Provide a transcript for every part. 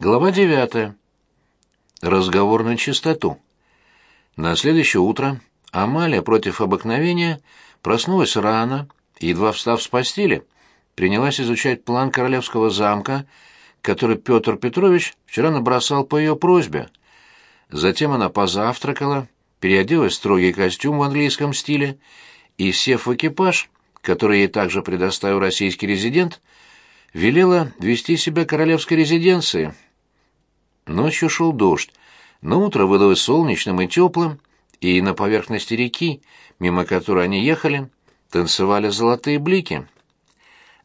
Глава девятая. Разговор на чистоту. На следующее утро Амалия против обыкновения проснулась рано едва встав с постели, принялась изучать план королевского замка, который Петр Петрович вчера набросал по ее просьбе. Затем она позавтракала, переоделась в строгий костюм в английском стиле и, сев в экипаж, который ей также предоставил российский резидент, велела вести себя королевской резиденции — Ночью шел дождь, но утро выдалось солнечным и теплым, и на поверхности реки, мимо которой они ехали, танцевали золотые блики.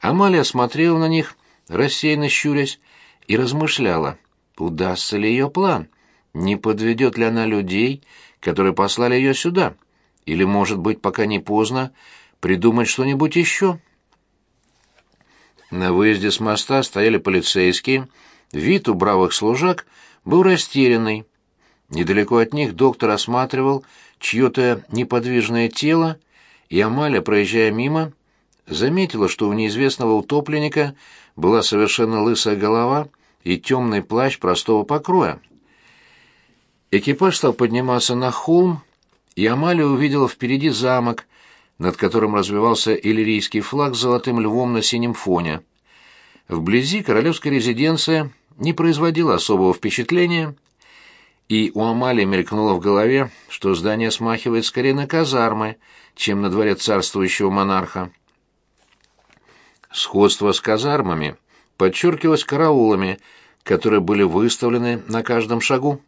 Амалия смотрела на них, рассеянно щурясь, и размышляла, удастся ли ее план, не подведет ли она людей, которые послали ее сюда, или, может быть, пока не поздно, придумать что-нибудь еще. На выезде с моста стояли полицейские, Вид у бравых служак был растерянный. Недалеко от них доктор осматривал чье-то неподвижное тело, и Амаля, проезжая мимо, заметила, что у неизвестного утопленника была совершенно лысая голова и темный плащ простого покроя. Экипаж стал подниматься на холм, и Амалия увидела впереди замок, над которым развивался иллирийский флаг с золотым львом на синем фоне. Вблизи королевская резиденция не производила особого впечатления, и у Амалии мелькнуло в голове, что здание смахивает скорее на казармы, чем на дворец царствующего монарха. Сходство с казармами подчеркивалось караулами, которые были выставлены на каждом шагу.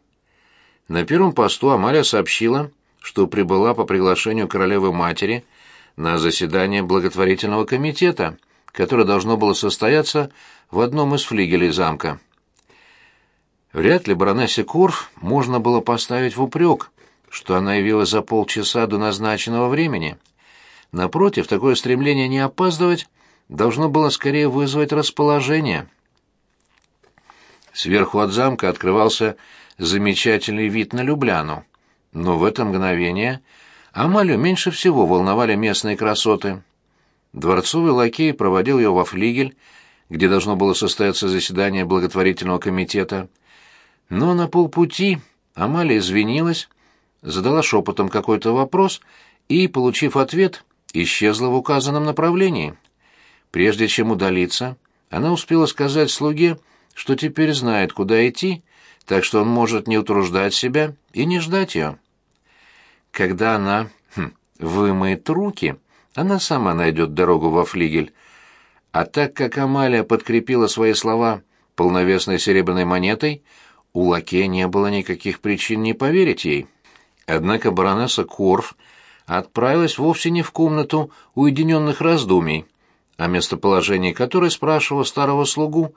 На первом посту Амалия сообщила, что прибыла по приглашению королевы-матери на заседание благотворительного комитета, которое должно было состояться в одном из флигелей замка. Вряд ли баронессе Корф можно было поставить в упрек, что она явилась за полчаса до назначенного времени. Напротив, такое стремление не опаздывать должно было скорее вызвать расположение. Сверху от замка открывался замечательный вид на Любляну, но в это мгновение Амалию меньше всего волновали местные красоты. Дворцовый лакей проводил ее во флигель, где должно было состояться заседание благотворительного комитета, но на полпути Амалия извинилась, задала шепотом какой-то вопрос и, получив ответ, исчезла в указанном направлении. Прежде чем удалиться, она успела сказать слуге, что теперь знает, куда идти, так что он может не утруждать себя и не ждать ее. Когда она хм, вымоет руки, она сама найдет дорогу во флигель. А так как Амалия подкрепила свои слова полновесной серебряной монетой, у Лаке не было никаких причин не поверить ей. Однако баронесса Корф отправилась вовсе не в комнату уединенных раздумий, о местоположении которой спрашивала старого слугу.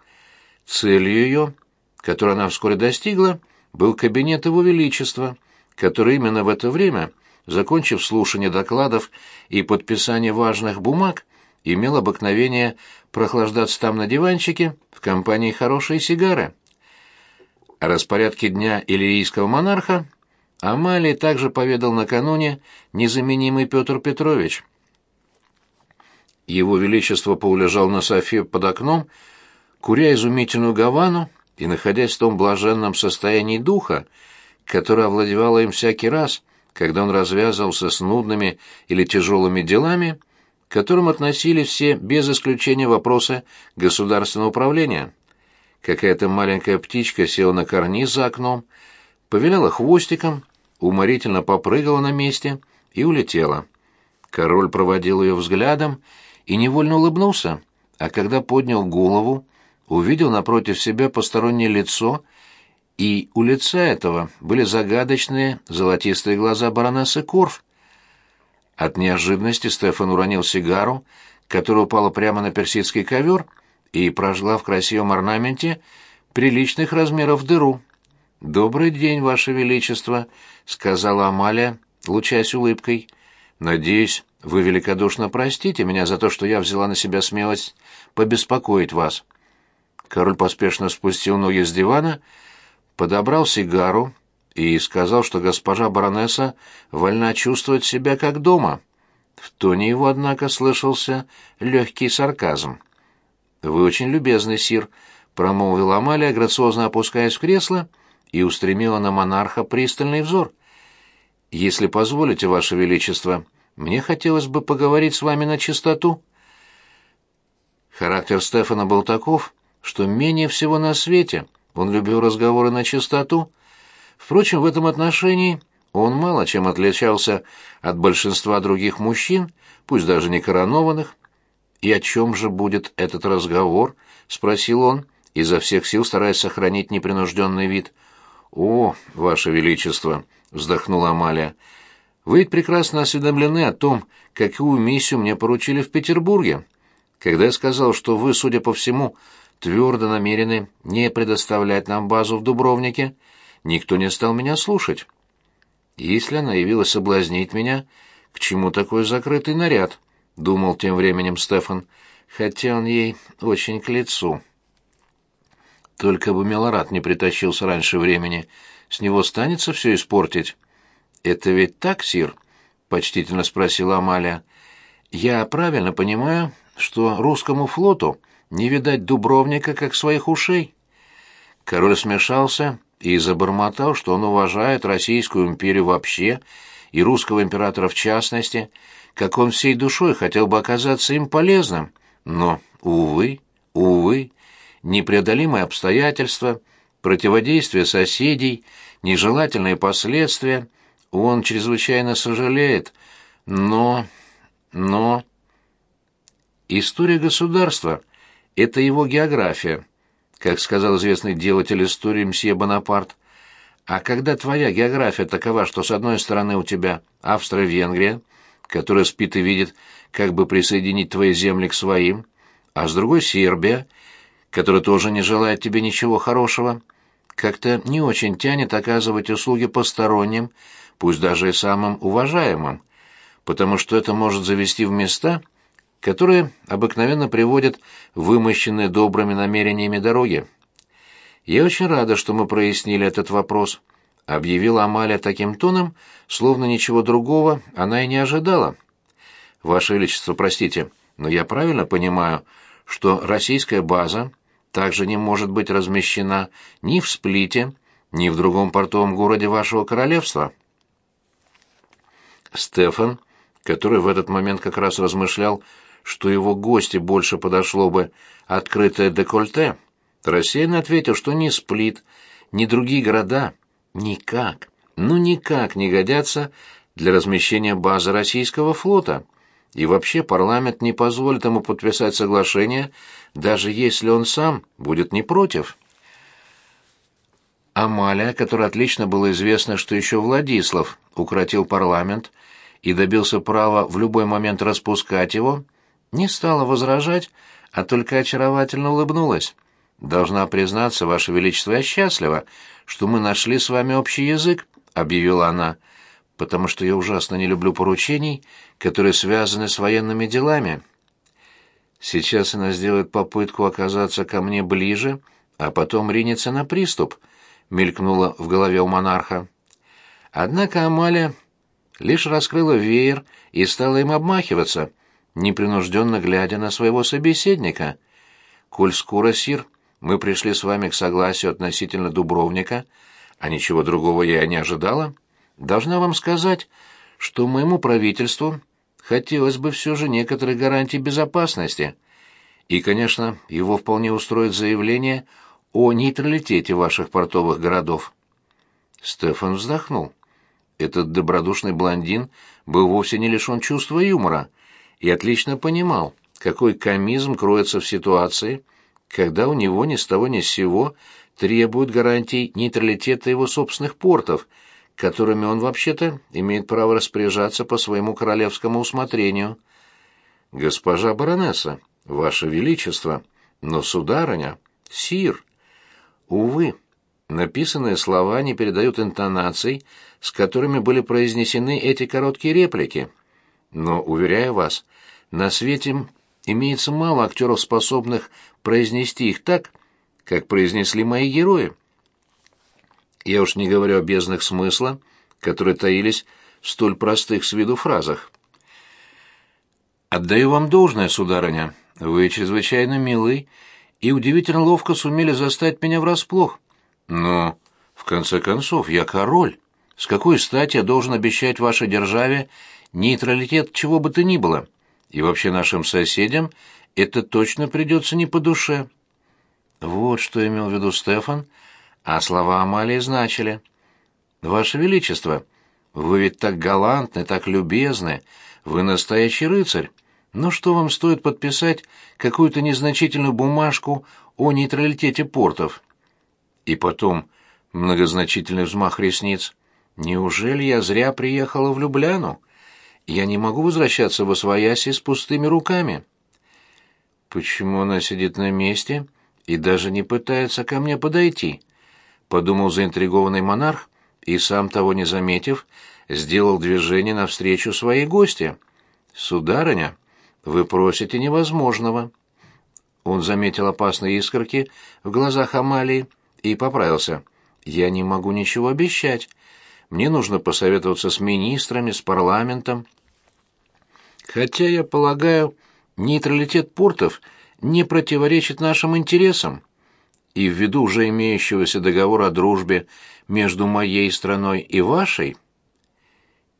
Целью ее, которую она вскоре достигла, был кабинет его величества, который именно в это время, закончив слушание докладов и подписание важных бумаг, имел обыкновение прохлаждаться там на диванчике в компании хорошей сигары. О распорядке дня иллирийского монарха Амалии также поведал накануне незаменимый Петр Петрович. Его Величество поулежал на софе под окном, куря изумительную гавану и находясь в том блаженном состоянии духа, которое овладевало им всякий раз, когда он развязывался с нудными или тяжелыми делами, к которым относились все без исключения вопросы государственного управления. Какая-то маленькая птичка села на карниз за окном, повиляла хвостиком, уморительно попрыгала на месте и улетела. Король проводил ее взглядом и невольно улыбнулся, а когда поднял голову, увидел напротив себя постороннее лицо, и у лица этого были загадочные золотистые глаза баронессы Корф. От неожиданности Стефан уронил сигару, которая упала прямо на персидский ковер, и прожгла в красивом орнаменте приличных размеров дыру. «Добрый день, Ваше Величество», — сказала Амалия, лучась улыбкой. «Надеюсь, вы великодушно простите меня за то, что я взяла на себя смелость побеспокоить вас». Король поспешно спустил ноги с дивана, подобрал сигару и сказал, что госпожа баронесса вольна чувствовать себя как дома. В тоне его, однако, слышался легкий сарказм. «Вы очень любезны, сир», — промолвила Амалия, грациозно опускаясь в кресло, и устремила на монарха пристальный взор. «Если позволите, Ваше Величество, мне хотелось бы поговорить с вами на чистоту». Характер Стефана был таков, что менее всего на свете он любил разговоры на чистоту. Впрочем, в этом отношении он мало чем отличался от большинства других мужчин, пусть даже не коронованных. «И о чем же будет этот разговор?» — спросил он, изо всех сил стараясь сохранить непринужденный вид. «О, Ваше Величество!» — вздохнула Амалия. «Вы ведь прекрасно осведомлены о том, какую миссию мне поручили в Петербурге. Когда я сказал, что вы, судя по всему, твердо намерены не предоставлять нам базу в Дубровнике, никто не стал меня слушать. Если она явилась соблазнить меня, к чему такой закрытый наряд?» — думал тем временем Стефан, хотя он ей очень к лицу. Только бы Милорад не притащился раньше времени. С него станется все испортить. «Это ведь так, Сир?» — почтительно спросила Амалия. «Я правильно понимаю, что русскому флоту не видать Дубровника как своих ушей?» Король смешался и забормотал, что он уважает Российскую империю вообще и русского императора в частности, как он всей душой хотел бы оказаться им полезным. Но, увы, увы, непреодолимые обстоятельства, противодействие соседей, нежелательные последствия. Он чрезвычайно сожалеет, но... но... История государства — это его география, как сказал известный делатель истории мсье Бонапарт. А когда твоя география такова, что с одной стороны у тебя Австро-Венгрия, которая спит и видит, как бы присоединить твои земли к своим, а с другой Сербия — который тоже не желает тебе ничего хорошего, как-то не очень тянет оказывать услуги посторонним, пусть даже и самым уважаемым, потому что это может завести в места, которые обыкновенно приводят вымощенные добрыми намерениями дороги. «Я очень рада, что мы прояснили этот вопрос», — объявила Амалия таким тоном, словно ничего другого она и не ожидала. «Ваше Величество, простите, но я правильно понимаю, что российская база также не может быть размещена ни в Сплите, ни в другом портовом городе вашего королевства. Стефан, который в этот момент как раз размышлял, что его гости больше подошло бы открытое декольте, рассеянно ответил, что ни Сплит, ни другие города никак, ну никак не годятся для размещения базы российского флота — и вообще парламент не позволит ему подписать соглашение, даже если он сам будет не против. Амалия, которой отлично было известно, что еще Владислав укротил парламент и добился права в любой момент распускать его, не стала возражать, а только очаровательно улыбнулась. «Должна признаться, Ваше Величество, я счастлива, что мы нашли с вами общий язык», — объявила она потому что я ужасно не люблю поручений, которые связаны с военными делами. Сейчас она сделает попытку оказаться ко мне ближе, а потом ринется на приступ, мелькнуло в голове у монарха. Однако Амалия лишь раскрыла веер и стала им обмахиваться, непринужденно глядя на своего собеседника. «Коль скоро, сир, мы пришли с вами к согласию относительно Дубровника, а ничего другого я не ожидала», Должна вам сказать, что моему правительству хотелось бы все же некоторые гарантии безопасности. И, конечно, его вполне устроит заявление о нейтралитете ваших портовых городов. Стефан вздохнул. Этот добродушный блондин был вовсе не лишен чувства юмора и отлично понимал, какой комизм кроется в ситуации, когда у него ни с того ни с сего требуют гарантий нейтралитета его собственных портов – которыми он вообще-то имеет право распоряжаться по своему королевскому усмотрению. Госпожа баронесса, ваше величество, но сударыня, сир. Увы, написанные слова не передают интонаций, с которыми были произнесены эти короткие реплики. Но, уверяю вас, на свете имеется мало актеров, способных произнести их так, как произнесли мои герои. Я уж не говорю о безднах смысла, которые таились в столь простых с виду фразах. «Отдаю вам должное, сударыня. Вы чрезвычайно милы и удивительно ловко сумели застать меня врасплох. Но, в конце концов, я король. С какой стати я должен обещать вашей державе нейтралитет чего бы то ни было? И вообще нашим соседям это точно придется не по душе. Вот что имел в виду Стефан, а слова Амалии значили. «Ваше Величество, вы ведь так галантны, так любезны, вы настоящий рыцарь. Но что вам стоит подписать какую-то незначительную бумажку о нейтралитете портов?» И потом многозначительный взмах ресниц. Неужели я зря приехала в Любляну? Я не могу возвращаться в Освояси с пустыми руками. Почему она сидит на месте и даже не пытается ко мне подойти? Подумал заинтригованный монарх и, сам того не заметив, сделал движение навстречу своей гости. «Сударыня, вы просите невозможного». Он заметил опасные искорки в глазах Амалии и поправился. «Я не могу ничего обещать. Мне нужно посоветоваться с министрами, с парламентом. Хотя, я полагаю, нейтралитет портов не противоречит нашим интересам. И ввиду уже имеющегося договора о дружбе между моей страной и вашей...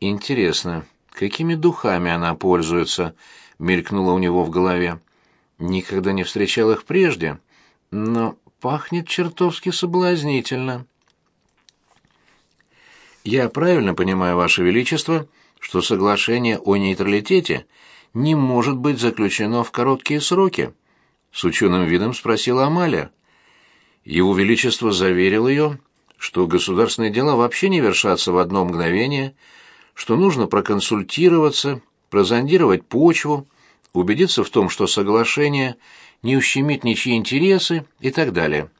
Интересно, какими духами она пользуется, мелькнуло у него в голове. Никогда не встречал их прежде, но пахнет чертовски соблазнительно. Я правильно понимаю, Ваше Величество, что соглашение о нейтралитете не может быть заключено в короткие сроки? С ученым видом спросила Амалия. Его Величество заверил ее, что государственные дела вообще не вершатся в одно мгновение, что нужно проконсультироваться, прозондировать почву, убедиться в том, что соглашение не ущемит ничьи интересы и так далее.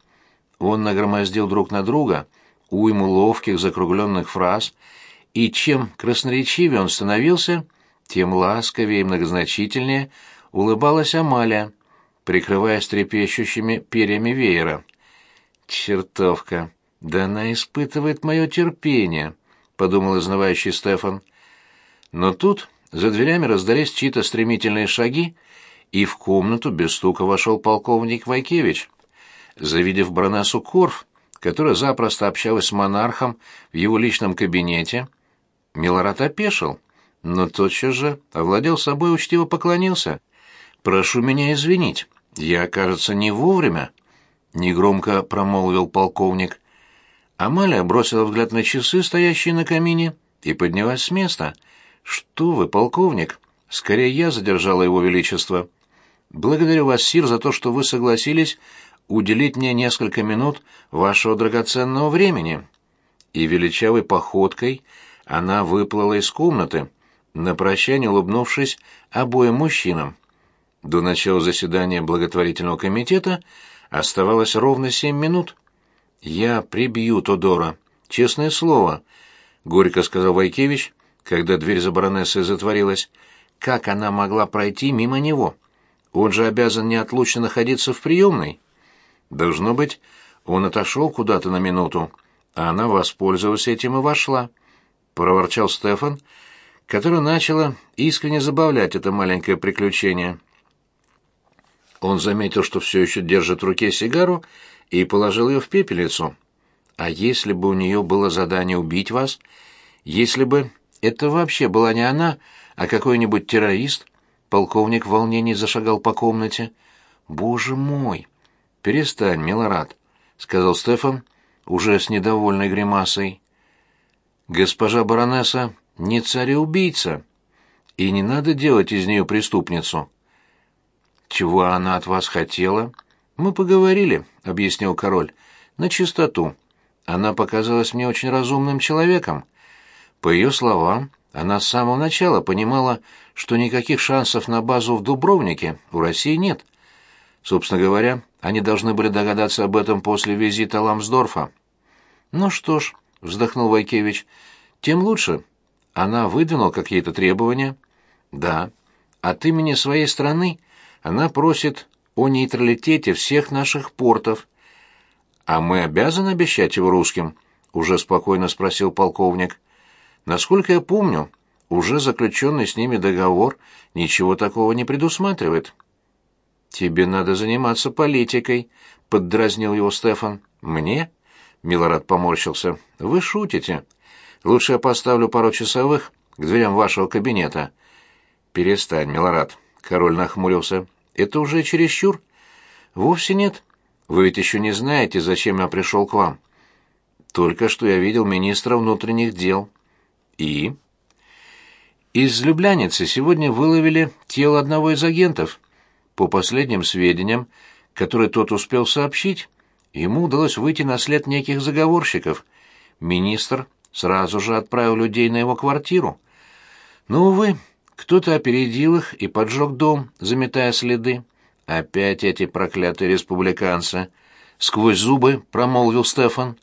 Он нагромоздил друг на друга уйму ловких закругленных фраз, и чем красноречивее он становился, тем ласковее и многозначительнее улыбалась Амалия, прикрываясь трепещущими перьями веера. «Чертовка! Да она испытывает мое терпение!» — подумал изнывающий Стефан. Но тут за дверями раздались чьи-то стремительные шаги, и в комнату без стука вошел полковник Вайкевич. Завидев баронессу Корф, которая запросто общалась с монархом в его личном кабинете, Милорад опешил, но тотчас же овладел собой учтиво поклонился. «Прошу меня извинить, я, кажется, не вовремя», — негромко промолвил полковник. Амалия бросила взгляд на часы, стоящие на камине, и поднялась с места. «Что вы, полковник? Скорее я задержала его величество. Благодарю вас, сир, за то, что вы согласились уделить мне несколько минут вашего драгоценного времени». И величавой походкой она выплыла из комнаты, на прощание улыбнувшись обоим мужчинам. До начала заседания благотворительного комитета оставалось ровно семь минут. «Я прибью Тодора, честное слово», — горько сказал Вайкевич, когда дверь за баронессой затворилась. «Как она могла пройти мимо него? Он же обязан неотлучно находиться в приемной». Должно быть, он отошел куда-то на минуту, а она воспользовалась этим и вошла, — проворчал Стефан, который начало искренне забавлять это маленькое приключение. Он заметил, что все еще держит в руке сигару, и положил ее в пепельницу. А если бы у нее было задание убить вас? Если бы это вообще была не она, а какой-нибудь террорист? Полковник в волнении зашагал по комнате. Боже мой! «Перестань, Милорад», — сказал Стефан, уже с недовольной гримасой. «Госпожа баронесса не царя-убийца, и не надо делать из нее преступницу». «Чего она от вас хотела?» «Мы поговорили», — объяснил король, — «на чистоту. Она показалась мне очень разумным человеком. По ее словам, она с самого начала понимала, что никаких шансов на базу в Дубровнике у России нет. Собственно говоря, они должны были догадаться об этом после визита Ламсдорфа. «Ну что ж», — вздохнул Вайкевич, — «тем лучше. Она выдвинула какие-то требования». «Да. От имени своей страны она просит о нейтралитете всех наших портов». «А мы обязаны обещать его русским?» — уже спокойно спросил полковник. «Насколько я помню, уже заключенный с ними договор ничего такого не предусматривает». «Тебе надо заниматься политикой», — поддразнил его Стефан. «Мне?» — Милорад поморщился. «Вы шутите. Лучше я поставлю пару часовых к дверям вашего кабинета». «Перестань, Милорад», — король нахмурился. «Это уже чересчур?» «Вовсе нет. Вы ведь еще не знаете, зачем я пришел к вам». «Только что я видел министра внутренних дел». «И?» «Из Любляницы сегодня выловили тело одного из агентов. По последним сведениям, которые тот успел сообщить, ему удалось выйти на след неких заговорщиков. Министр сразу же отправил людей на его квартиру. Но, увы, кто-то опередил их и поджег дом, заметая следы. Опять эти проклятые республиканцы. Сквозь зубы промолвил Стефан.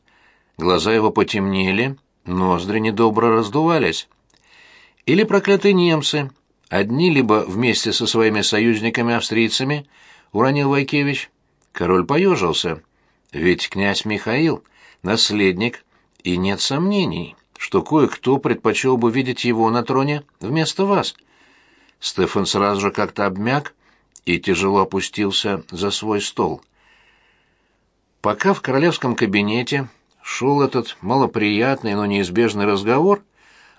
Глаза его потемнели, ноздри недобро раздувались. Или проклятые немцы. Одни либо вместе со своими союзниками-австрийцами, уронил Вайкевич. Король поежился. Ведь князь Михаил — наследник, и нет сомнений, что кое-кто предпочел бы видеть его на троне вместо вас. Стефан сразу же как-то обмяк и тяжело опустился за свой стол. Пока в королевском кабинете шел этот малоприятный, но неизбежный разговор,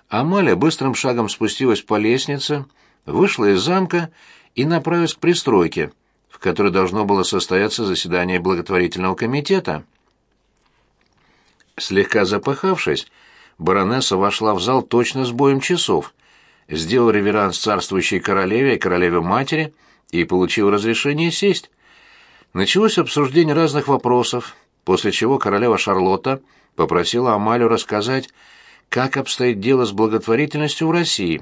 Амалия быстрым шагом спустилась по лестнице, вышла из замка и направилась к пристройке, в которой должно было состояться заседание благотворительного комитета. Слегка запыхавшись, баронесса вошла в зал точно с боем часов, сделал реверанс царствующей королеве и королеве-матери и получил разрешение сесть. Началось обсуждение разных вопросов, после чего королева Шарлотта попросила Амалю рассказать, как обстоит дело с благотворительностью в России.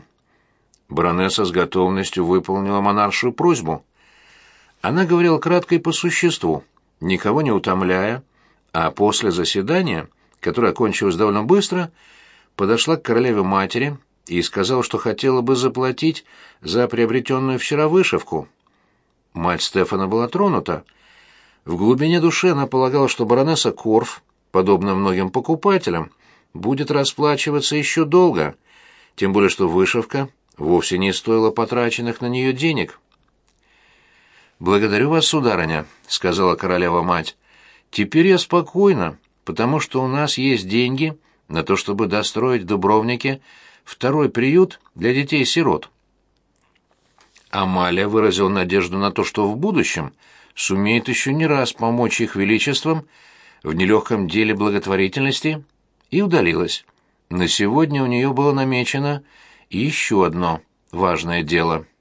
Баронесса с готовностью выполнила монаршую просьбу. Она говорила кратко и по существу, никого не утомляя, а после заседания, которое окончилось довольно быстро, подошла к королеве-матери и сказал, что хотела бы заплатить за приобретенную вчера вышивку. Мать Стефана была тронута. В глубине души она полагала, что баронесса Корф, подобно многим покупателям, будет расплачиваться еще долго, тем более что вышивка вовсе не стоила потраченных на нее денег. «Благодарю вас, сударыня», — сказала королева-мать. «Теперь я спокойна, потому что у нас есть деньги на то, чтобы достроить в Дубровнике второй приют для детей-сирот. Амалия выразила надежду на то, что в будущем сумеет еще не раз помочь их величествам в нелегком деле благотворительности, и удалилась. На сегодня у нее было намечено еще одно важное дело —